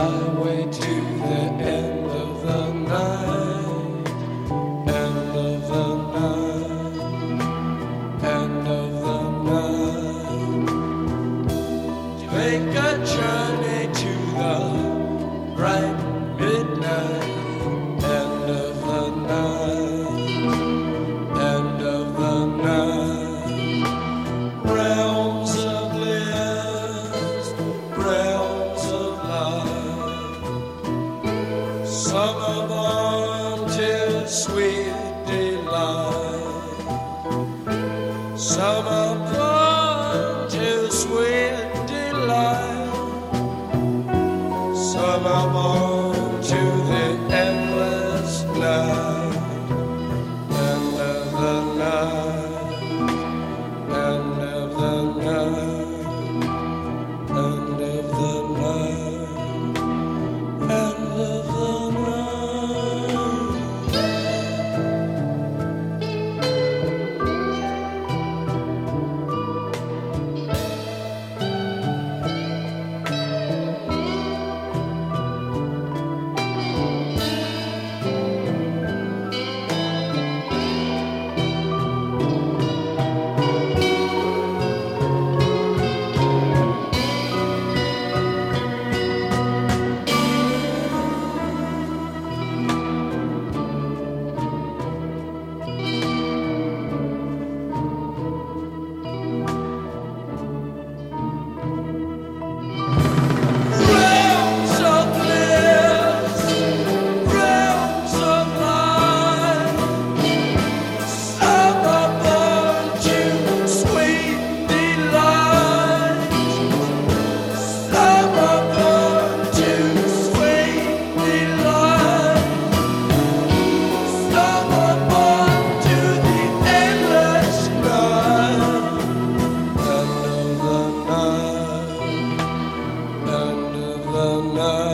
highway to the end of the night, end of the night, end of the night. To make a journey to the bright midnight. Summer until sweet delight. Summer until sweet delight. Summer love.